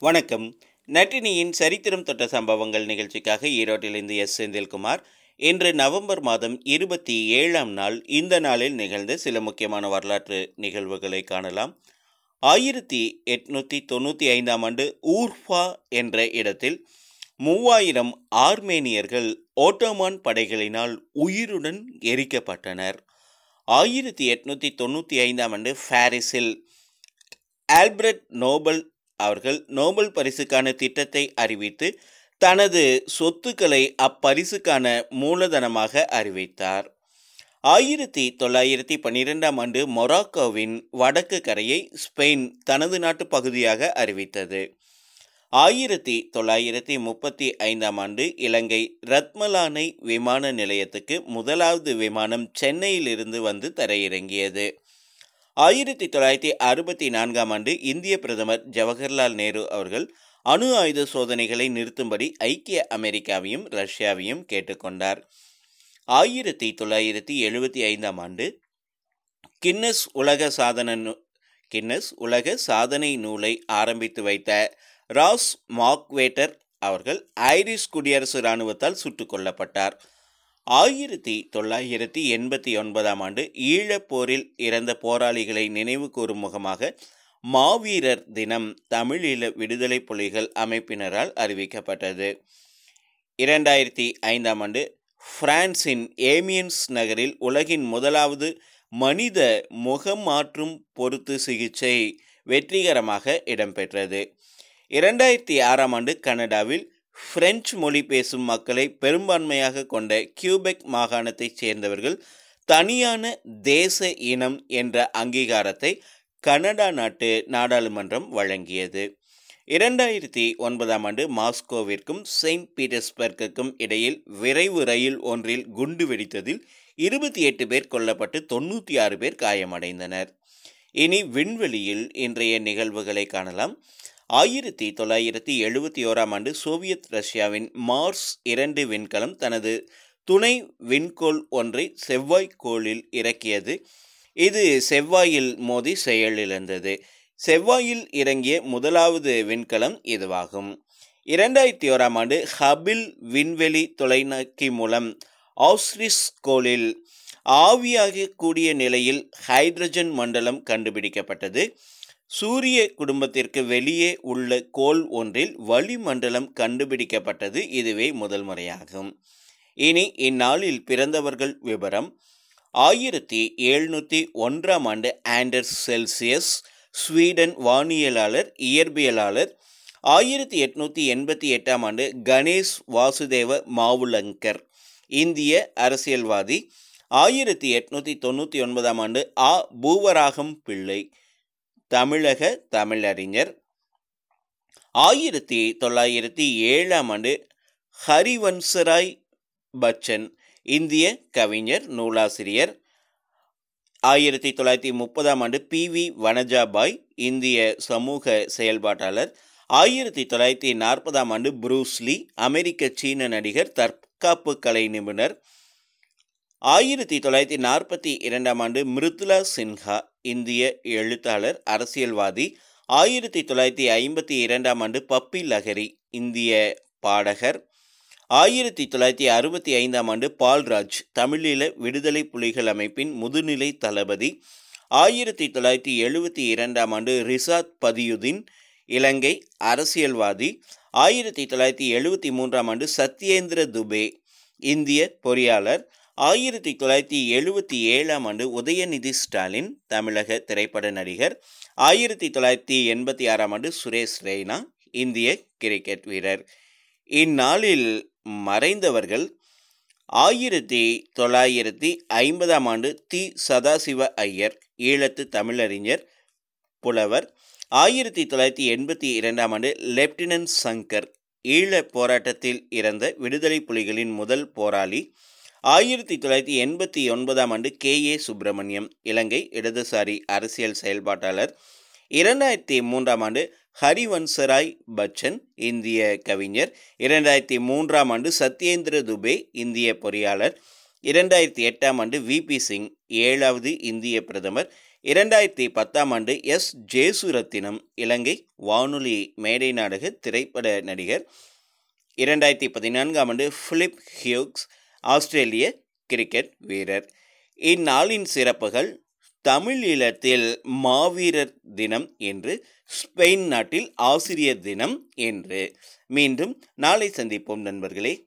வணக்கம். நட்டினியின் சரித்திரம் தொட்ட சம்பவங்கள் நிகழ்ச்சிக்காக ஈரோட்டிலிருந்து எஸ். செந்தில்குமார். இன்று நவம்பர் மாதம் இருபத்தி ஏழாம் நாள் இந்த நாளில் நிகழ்ந்த சில முக்கியமான வரலாற்று நிகழ்வுகளை காணலாம். ஆயிரத்தி எட்நூற்றி தொண்ணூற்றி ஐந்தாம் ஆண்டு ஊர்ஃபா என்ற இடத்தில் மூவாயிரம் ஆர்மேனியர்கள் ஓட்டோமான் படைகளினால் உயிருடன் எரிக்கப்பட்டனர். ஆயிரத்தி எட்நூற்றி தொண்ணூற்றி ஐந்தாம் ஆண்டு பாரிஸில் ஆல்பர்ட் நோபல் அவர்கள் நோபல் பரிசுக்கான திட்டத்தை அறிவித்து தனது சொத்துக்களை அப்பரிசுக்கான மூலதனமாக அறிவித்தார். ஆயிரத்தி தொள்ளாயிரத்தி பன்னிரெண்டாம் ஆண்டு மொராக்கோவின் வடக்கு கரையை ஸ்பெயின் தனது நாட்டு பகுதியாக அறிவித்தது. ஆயிரத்தி தொள்ளாயிரத்தி முப்பத்தி ஐந்தாம் ஆண்டு இலங்கை ரத்மலானை விமான நிலையத்துக்கு முதலாவது விமானம் சென்னையிலிருந்து வந்து தரையிறங்கியது. ஆயிரத்தி தொள்ளாயிரத்தி அறுபத்தி நான்காம் ஆண்டு இந்திய பிரதமர் ஜவஹர்லால் நேரு அவர்கள் அணு ஆயுத சோதனைகளை நிறுத்தும்படி ஐக்கிய அமெரிக்காவையும் ரஷ்யாவையும் கேட்டுக்கொண்டார். ஆயிரத்தி தொள்ளாயிரத்தி எழுபத்தி ஐந்தாம் ஆண்டு கின்னஸ் உலக சாதன நூ- கின்னஸ் உலக சாதனை நூலை ஆரம்பித்து வைத்த ராஸ் மார்க்வேட்டர் அவர்கள் ஐரிஷ் குடியரசு இராணுவத்தால் சுட்டுக் கொல்லப்பட்டார். ஆயிரத்தி தொள்ளாயிரத்தி எண்பத்தி ஒன்பதாம் ஆண்டு ஈழப்போரில் இறந்த போராளிகளை நினைவு கூறும் முகமாக மாவீரர் தினம் தமிழீழ விடுதலை புலிகள் அமைப்பினரால் அறிவிக்கப்பட்டது. இரண்டாயிரத்தி ஐந்தாம் ஆண்டு பிரான்சின் ஏமியன்ஸ் நகரில் உலகின் முதலாவது மனித முகம் மாற்றும் பொருத்து சிகிச்சை வெற்றிகரமாக இடம்பெற்றது. இரண்டாயிரத்தி ஆறாம் ஆண்டு கனடாவில் பிரெஞ்சு மொழி பேசும் மக்களை பெரும்பான்மையாக கொண்ட கியூபெக் மாகாணத்தைச் சேர்ந்தவர்கள் தனியான தேச இனம் என்ற அங்கீகாரத்தை கனடா நாட்டு நாடாளுமன்றம் வழங்கியது. இரண்டாயிரத்தி ஒன்பதாம் ஆண்டு மாஸ்கோவிற்கும் செயின்ட் பீட்டர்ஸ்பர்க்குக்கும் இடையில் விரைவு ரயில் ஒன்றில் குண்டு வெடித்ததில் இருபத்தி எட்டு பேர் கொல்லப்பட்டு தொண்ணூற்றி ஆறு பேர் காயமடைந்தனர். இனி விண்வெளியில் இன்றைய நிகழ்வுகளை காணலாம். ஆயிரத்தி தொள்ளாயிரத்தி எழுபத்தி ஓராம் ஆண்டு சோவியத் ரஷ்யாவின் மார்ஸ் இரண்டு விண்கலம் தனது துணை விண்கோள் ஒன்றை செவ்வாய்க்கோளில் இறக்கியது. இது செவ்வாயில் மோதி செயலிழந்தது. செவ்வாயில் இறங்கிய முதலாவது விண்கலம் இதுவாகும். இரண்டாயிரத்தி ஓராம் ஆண்டு ஹபிள் விண்வெளி தொலைநோக்கி மூலம் ஆஸ்ரிஸ் கோளில் ஆவியாகக்கூடிய நிலையில் ஹைட்ரஜன் மண்டலம் கண்டுபிடிக்கப்பட்டது. சூரிய குடும்பத்திற்கு வெளியே உள்ள கோள் ஒன்றில் வளிமண்டலம் கண்டுபிடிக்கப்பட்டது இதுவே முதல் முறையாகும். இனி இந்நாளில் பிறந்தவர்கள் விவரம் ஆயிரத்தி எழுநூற்றி ஒன்றாம் ஆண்டு ஆண்டர்ஸ் செல்சியஸ் ஸ்வீடன் வானியலாளர் இயற்பியலாளர். ஆயிரத்தி எட்நூற்றி எண்பத்தி எட்டாம் ஆண்டு கணேஷ் வாசுதேவ மாவுலங்கர் இந்திய அரசியல்வாதி. ஆயிரத்தி எட்நூற்றி தொண்ணூற்றி ஒன்பதாம் ஆண்டு ஆ. பூவராகம் பிள்ளை. தமிழக தமிழறிஞர். ஆயிரத்தி தொள்ளாயிரத்தி ஏழாம் ஆண்டு ஹரிவன்சராய் பச்சன் இந்திய கவிஞர் நூலாசிரியர். ஆயிரத்தி தொள்ளாயிரத்தி முப்பதாம் ஆண்டு பி வி வனஜாபாய் இந்திய சமூக செயல்பாட்டாளர். ஆயிரத்தி தொள்ளாயிரத்தி நாற்பதாம் ஆண்டு புரூஸ்லி அமெரிக்க சீன நடிகர் தற்காப்பு கலை நிபுணர். ஆயிரத்தி தொள்ளாயிரத்தி நாற்பத்தி இரண்டாம் ஆண்டு மிருதுலா சின்ஹா இந்திய எழுத்தாளர் அரசியல்வாதி. ஆயிரத்தி தொள்ளாயிரத்தி ஐம்பத்தி இரண்டாம் ஆண்டு பப்பி லஹரி இந்திய பாடகர். ஆயிரத்தி தொள்ளாயிரத்தி அறுபத்தி ஐந்தாம் ஆண்டு பால்ராஜ் தமிழீழ விடுதலை புலிகள் அமைப்பின் முதுநிலை தளபதி. ஆயிரத்தி தொள்ளாயிரத்தி எழுபத்தி இரண்டாம் ஆண்டு ரிசாத் பதியுதீன் இலங்கை அரசியல்வாதி. ஆயிரத்தி தொள்ளாயிரத்தி எழுபத்தி மூன்றாம் ஆண்டு சத்யேந்திர துபே இந்திய பொறியாளர். ஆயிரத்தி தொள்ளாயிரத்தி எழுபத்தி ஏழாம் ஆண்டு உதயநிதி ஸ்டாலின் தமிழக திரைப்பட நடிகர். ஆயிரத்தி தொள்ளாயிரத்தி எண்பத்தி ஆறாம் ஆண்டு சுரேஷ் ரெய்னா இந்திய கிரிக்கெட் வீரர். இந்நாளில் மறைந்தவர்கள் ஆயிரத்தி தொள்ளாயிரத்தி ஐம்பதாம் ஆண்டு தி சதாசிவ ஐயர் ஈழத்து தமிழறிஞர் புலவர். ஆயிரத்தி தொள்ளாயிரத்தி எண்பத்தி இரண்டாம் ஆண்டு லெப்டினன்ட் சங்கர் ஈழ போராட்டத்தில் இறந்த விடுதலை புலிகளின் முதல் போராளி. ஆயிரத்தி தொள்ளாயிரத்தி எண்பத்தி ஒன்பதாம் ஆண்டு கே. ஏ. சுப்பிரமணியம் இலங்கை இடதுசாரி அரசியல் செயல்பாட்டாளர். இரண்டாயிரத்தி மூன்றாம் ஆண்டு ஹரிவன்சராய் பச்சன் இந்திய கவிஞர். இரண்டாயிரத்தி மூன்றாம் ஆண்டு சத்யேந்திர துபே இந்திய பொறியாளர். இரண்டாயிரத்தி எட்டாம் ஆண்டு விபி சிங் ஏழாவது இந்திய பிரதமர். இரண்டாயிரத்தி பத்தாம் ஆண்டு எஸ். ஜேசுரத்தினம் இலங்கை வானொலி மேடை நாடக திரைப்பட நடிகர். இரண்டாயிரத்தி பதினான்காம் ஆண்டு ஃபிலிப் ஹியூக்ஸ் ஆஸ்திரேலிய கிரிக்கெட் வீரர். இந்நாளின் சிறப்புகள் தமிழ் ஈழத்தில் மாவீரர் தினம் என்று ஸ்பெயின் நாட்டில் ஆசிரியர் தினம் என்று. மீண்டும் நாளை சந்திப்போம் நண்பர்களே.